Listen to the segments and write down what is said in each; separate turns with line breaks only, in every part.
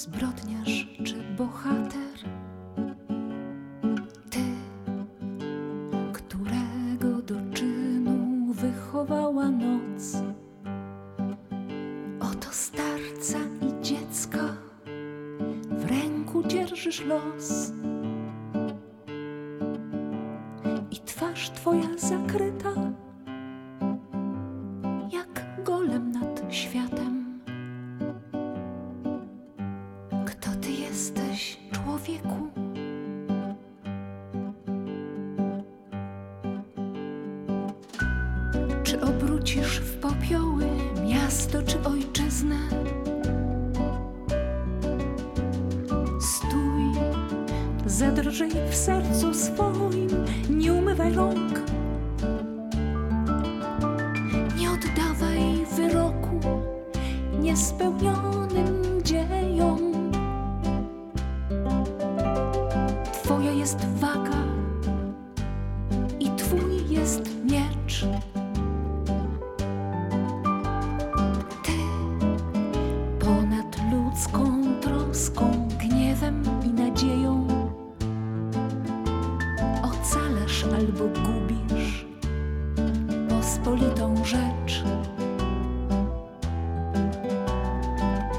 zbrodniarz czy bohater? Ty, którego do czynu wychowała noc. Oto starca i dziecka, w ręku dzierżysz los. I twarz twoja zakryta, Obrócisz w popioły miasto czy ojczyznę? Stój, zadrżyj w sercu swoim, nie umywaj rąk. Nie oddawaj wyroku niespełnionym dziejom. Twoja jest waga troską, gniewem i nadzieją ocalasz albo gubisz pospolitą rzecz.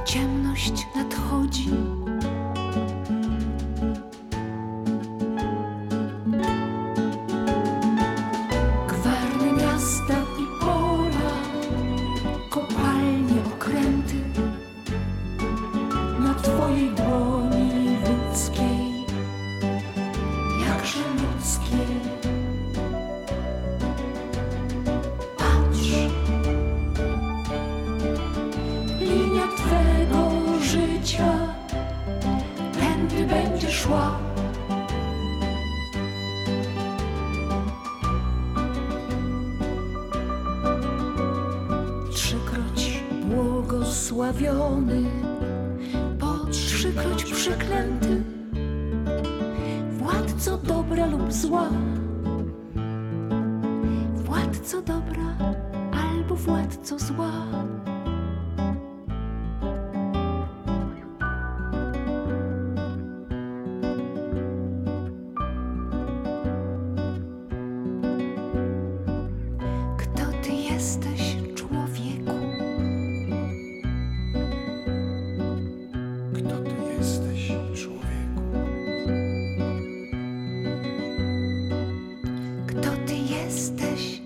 Ciemność nadchodzi. Na twojej dłoni ludzkiej, jakże ludzkiej. Patrz, linia twego życia, tędy będzie szła. Trzykroć błogosławiony, po trzykroć przeklęty, władco dobra lub zła, władco dobra albo władco zła. Kto ty jesteś,
Kto ty jesteś, człowieku?
Kto ty jesteś?